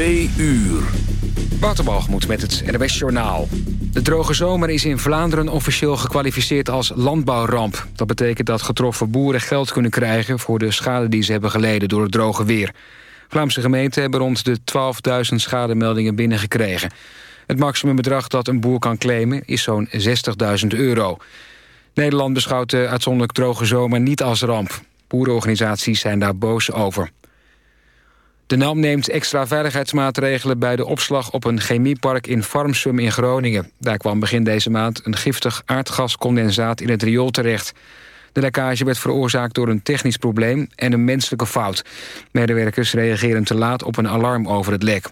Twee uur. Waterbalgemoed met het NWS Journaal. De droge zomer is in Vlaanderen officieel gekwalificeerd als landbouwramp. Dat betekent dat getroffen boeren geld kunnen krijgen... voor de schade die ze hebben geleden door het droge weer. Vlaamse gemeenten hebben rond de 12.000 schademeldingen binnengekregen. Het maximumbedrag dat een boer kan claimen is zo'n 60.000 euro. Nederland beschouwt de uitzonderlijk droge zomer niet als ramp. Boerenorganisaties zijn daar boos over. De NAM neemt extra veiligheidsmaatregelen bij de opslag op een chemiepark in Farmsum in Groningen. Daar kwam begin deze maand een giftig aardgascondensaat in het riool terecht. De lekkage werd veroorzaakt door een technisch probleem en een menselijke fout. Medewerkers reageren te laat op een alarm over het lek.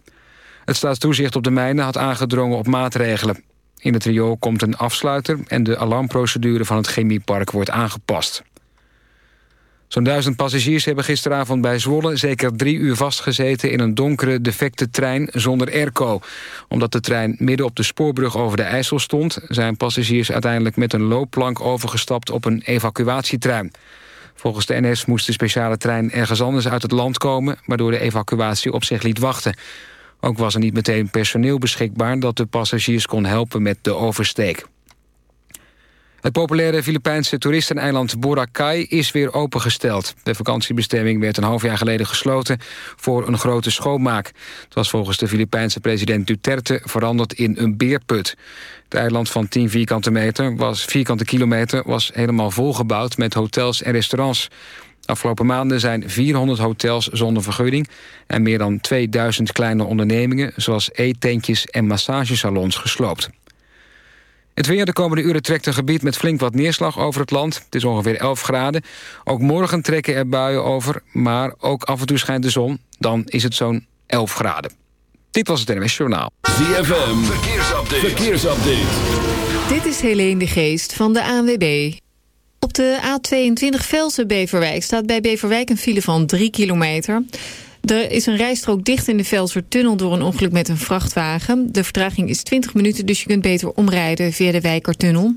Het staatstoezicht op de mijnen had aangedrongen op maatregelen. In het riool komt een afsluiter en de alarmprocedure van het chemiepark wordt aangepast. Zo'n duizend passagiers hebben gisteravond bij Zwolle... zeker drie uur vastgezeten in een donkere, defecte trein zonder airco. Omdat de trein midden op de spoorbrug over de IJssel stond... zijn passagiers uiteindelijk met een loopplank overgestapt op een evacuatietrein. Volgens de NS moest de speciale trein ergens anders uit het land komen... waardoor de evacuatie op zich liet wachten. Ook was er niet meteen personeel beschikbaar... dat de passagiers kon helpen met de oversteek. Het populaire Filipijnse toeristeneiland Boracay is weer opengesteld. De vakantiebestemming werd een half jaar geleden gesloten voor een grote schoonmaak. Het was volgens de Filipijnse president Duterte veranderd in een beerput. Het eiland van 10 vierkante, meter was, vierkante kilometer was helemaal volgebouwd met hotels en restaurants. Afgelopen maanden zijn 400 hotels zonder vergunning... en meer dan 2000 kleine ondernemingen... zoals eetentjes en massagesalons gesloopt. Het weer de komende uren trekt een gebied met flink wat neerslag over het land. Het is ongeveer 11 graden. Ook morgen trekken er buien over, maar ook af en toe schijnt de zon. Dan is het zo'n 11 graden. Dit was het NWS Journaal. ZFM, verkeersupdate. verkeersupdate. Dit is Helene de Geest van de ANWB. Op de A22 Velsen-Beverwijk staat bij Beverwijk een file van 3 kilometer... Er is een rijstrook dicht in de Velsertunnel door een ongeluk met een vrachtwagen. De vertraging is 20 minuten, dus je kunt beter omrijden via de Wijkertunnel.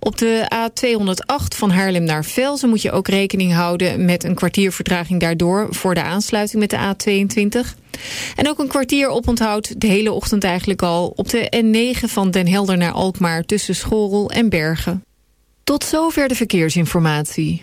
Op de A208 van Haarlem naar Velzen moet je ook rekening houden... met een kwartier vertraging daardoor voor de aansluiting met de A22. En ook een kwartier oponthoud, de hele ochtend eigenlijk al... op de N9 van Den Helder naar Alkmaar tussen Schorel en Bergen. Tot zover de verkeersinformatie.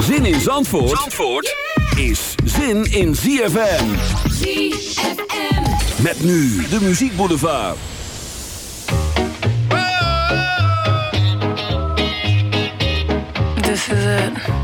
Zin in Zandvoort, Zandvoort is zin in ZFM. ZFM. Met nu de Muziek Boulevard. This is it.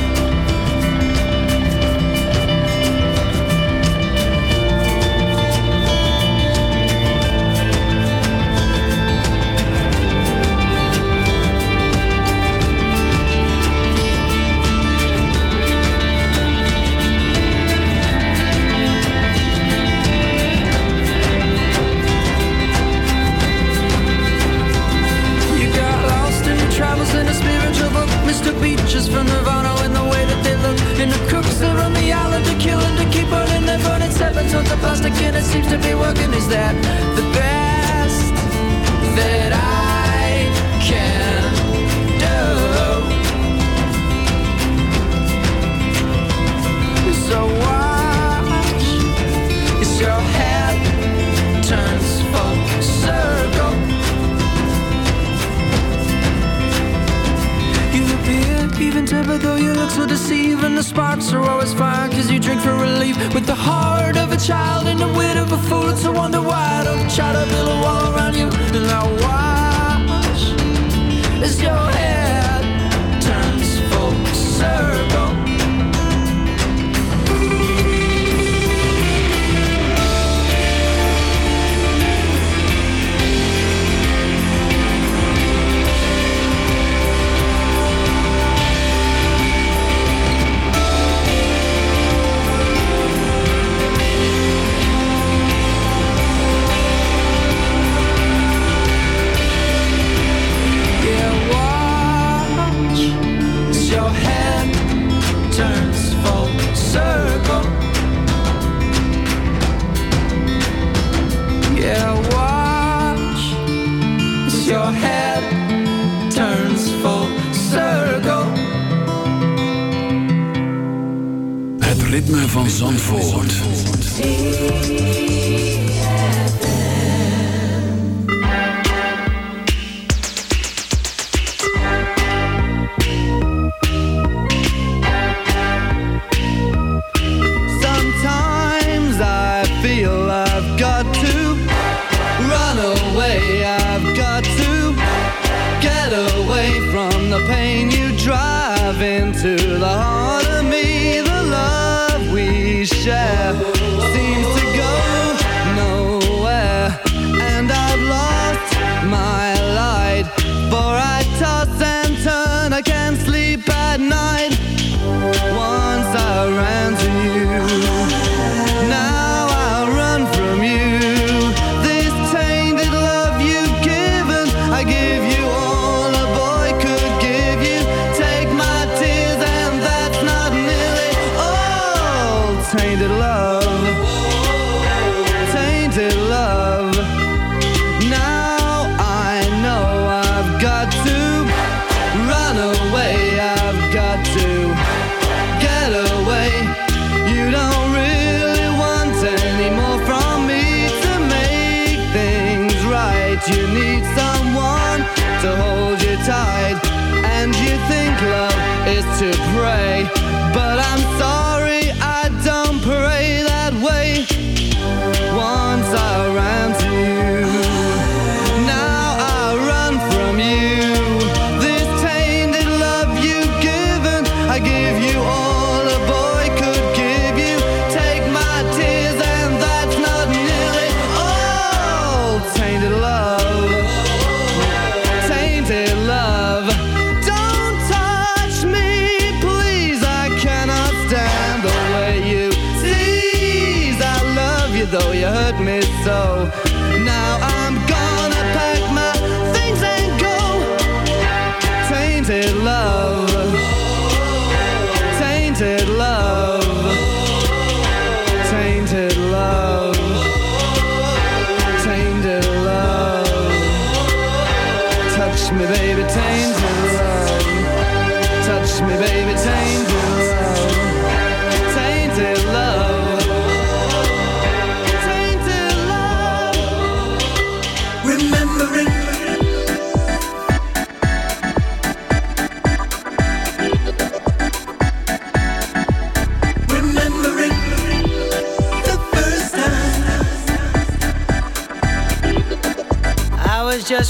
Love is to pray. But I'm sorry,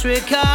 disregard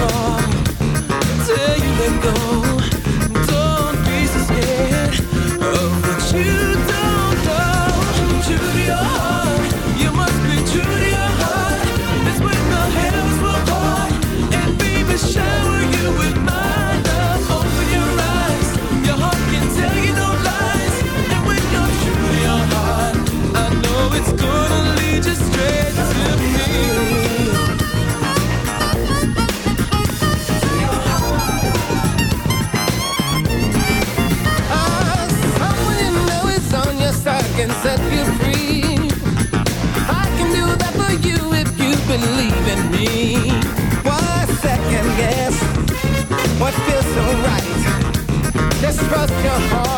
Oh. alright. Just trust your heart.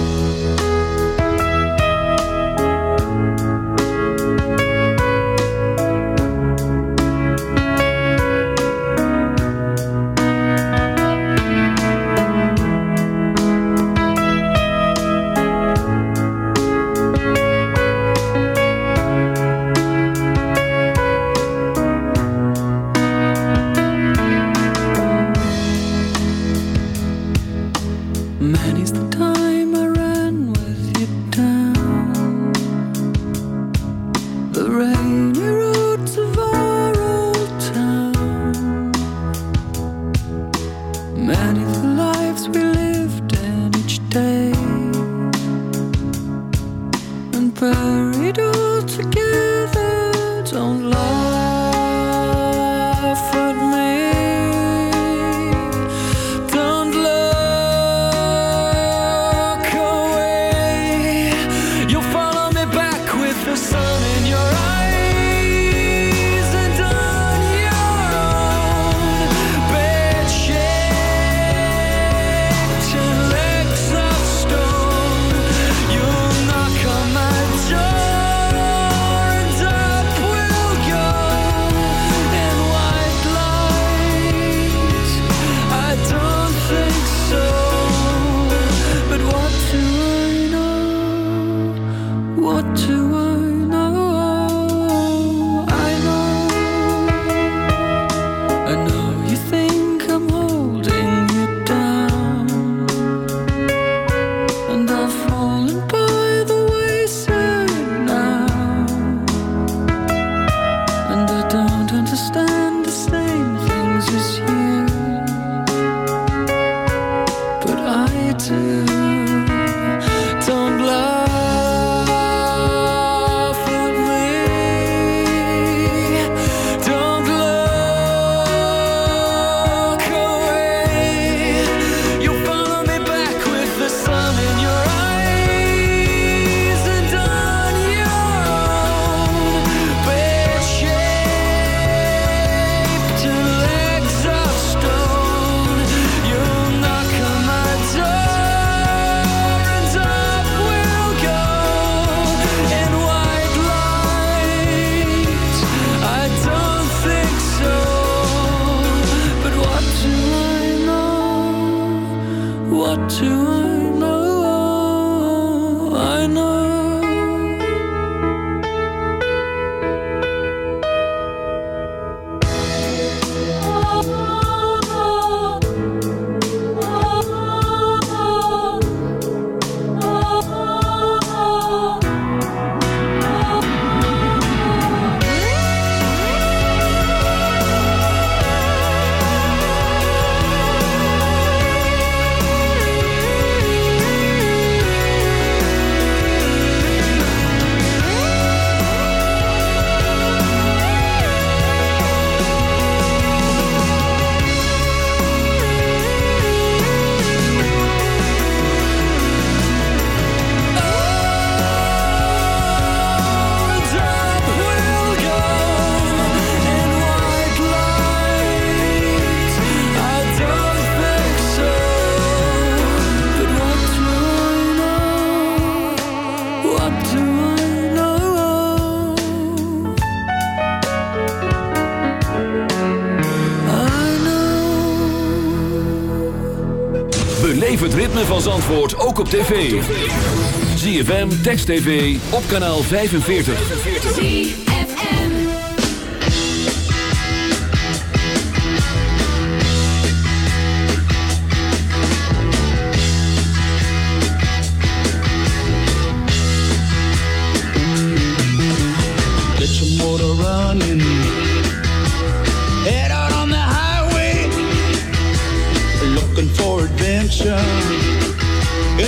tv. ZFM, Text TV, op kanaal 45. ZFM. Let your motor running. Head out on the highway. Looking for adventure.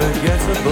forgettable.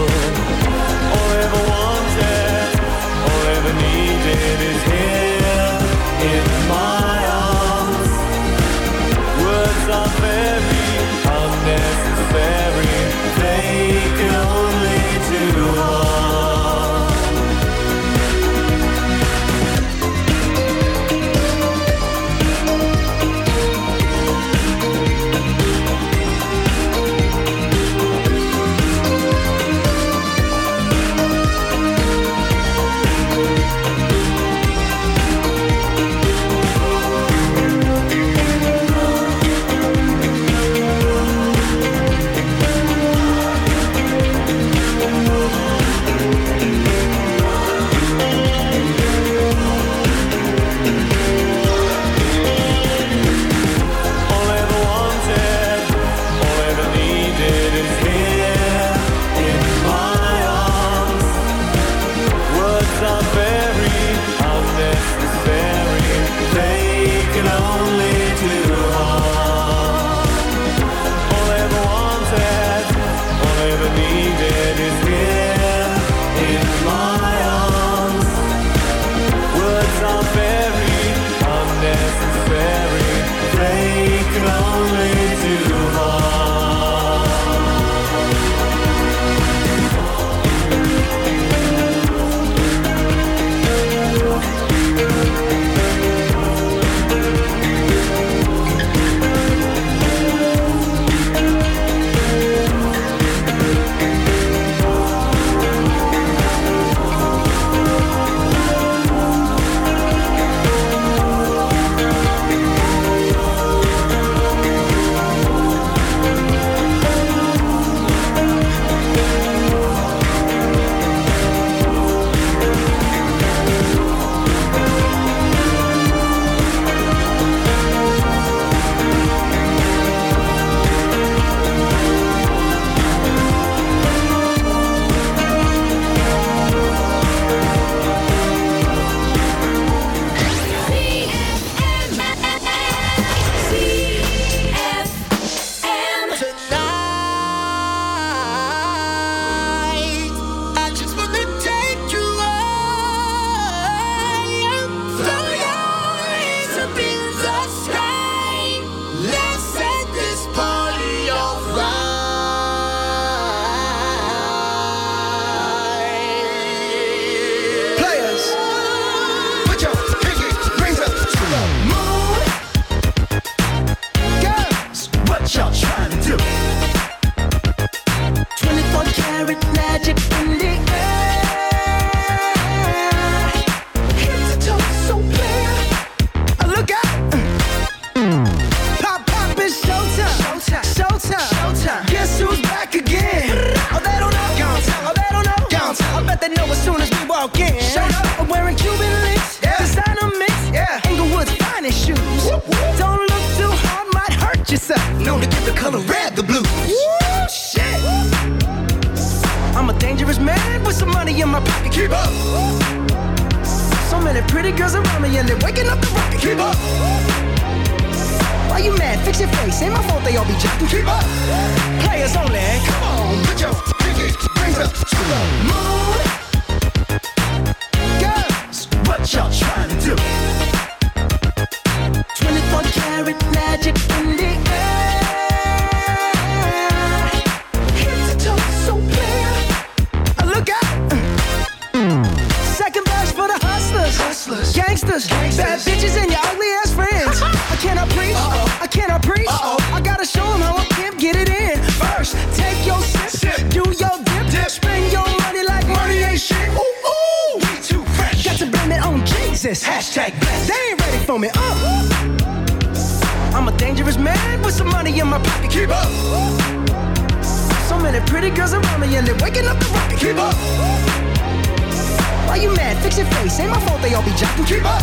they all be jocking. Keep up,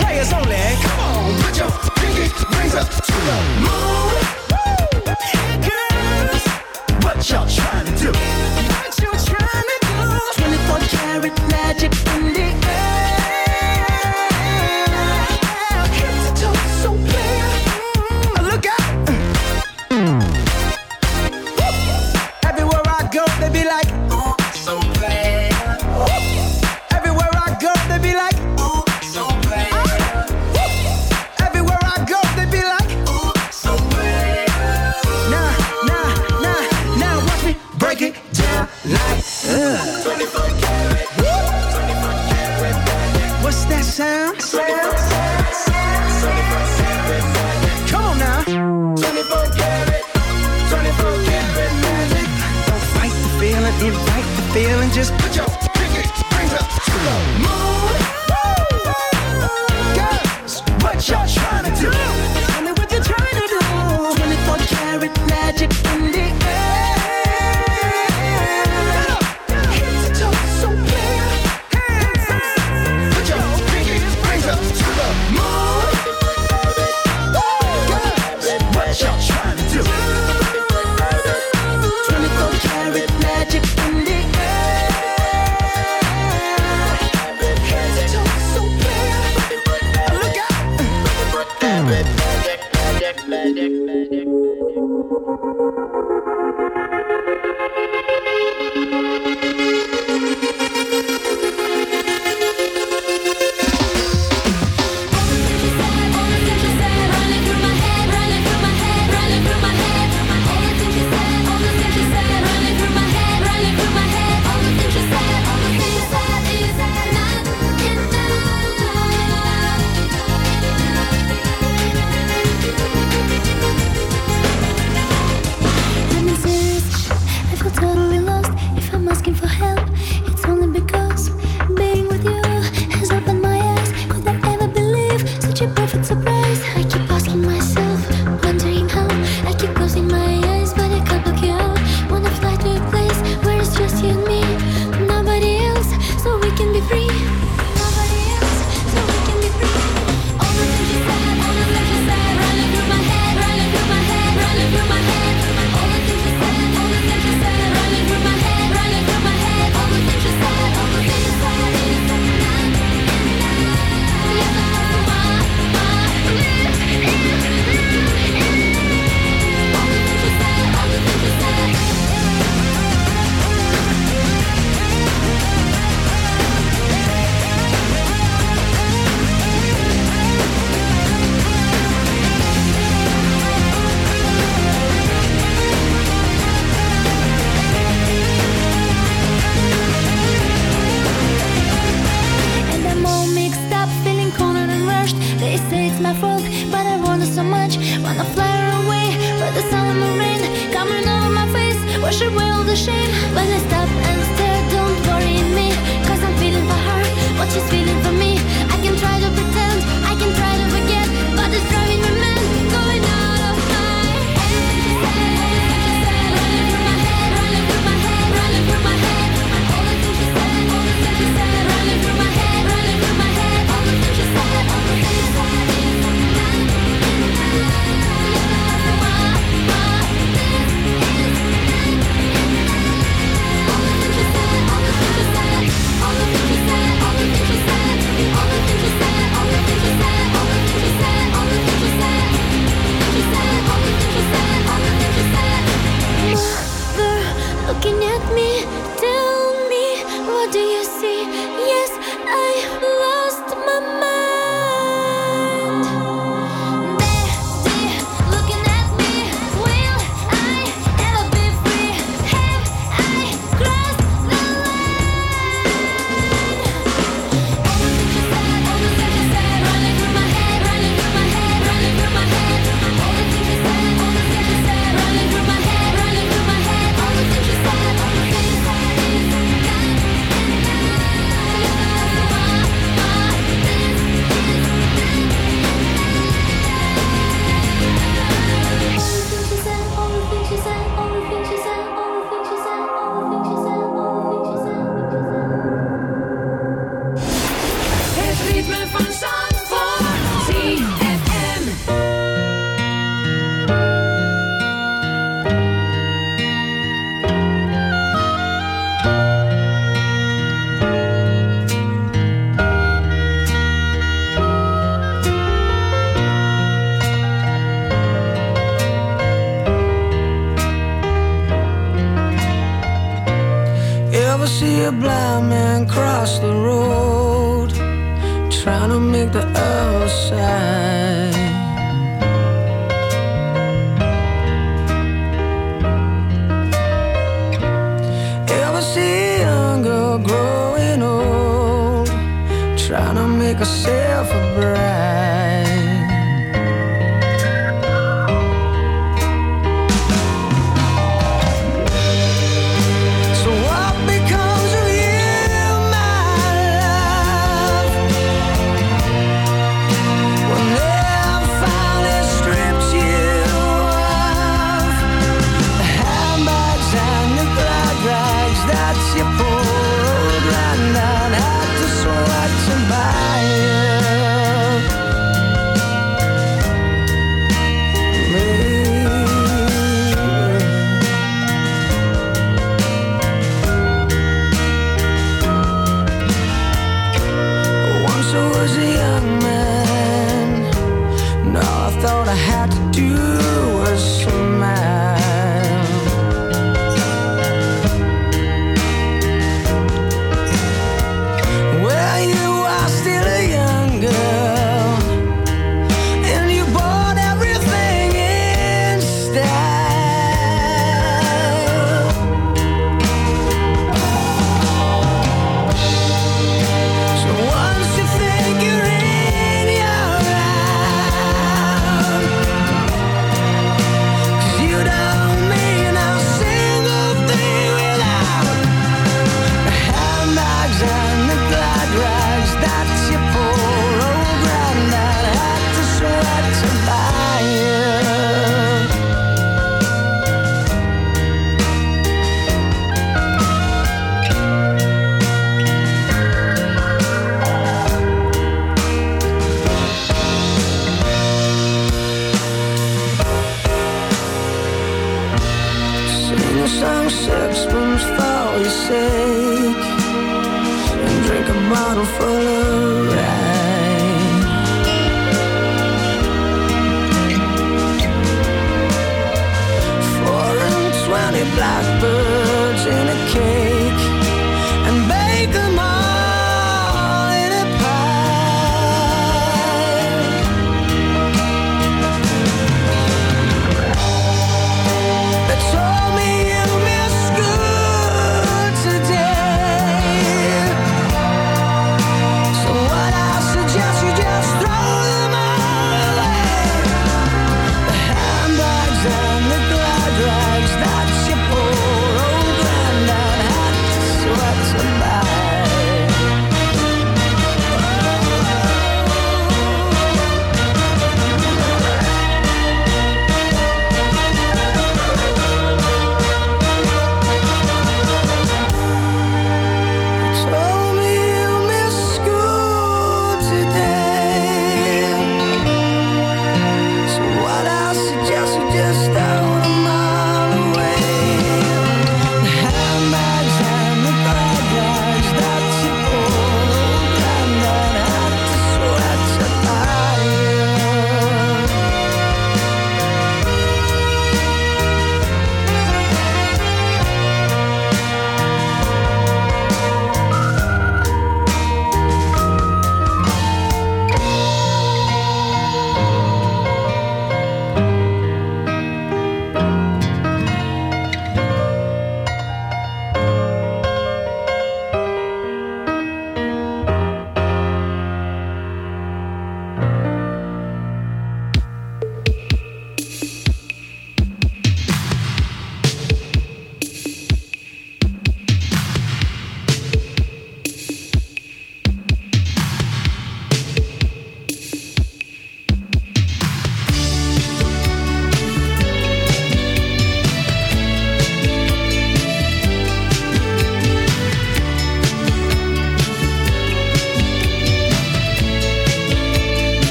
players only. Come on, put your pinky rings up to the moon.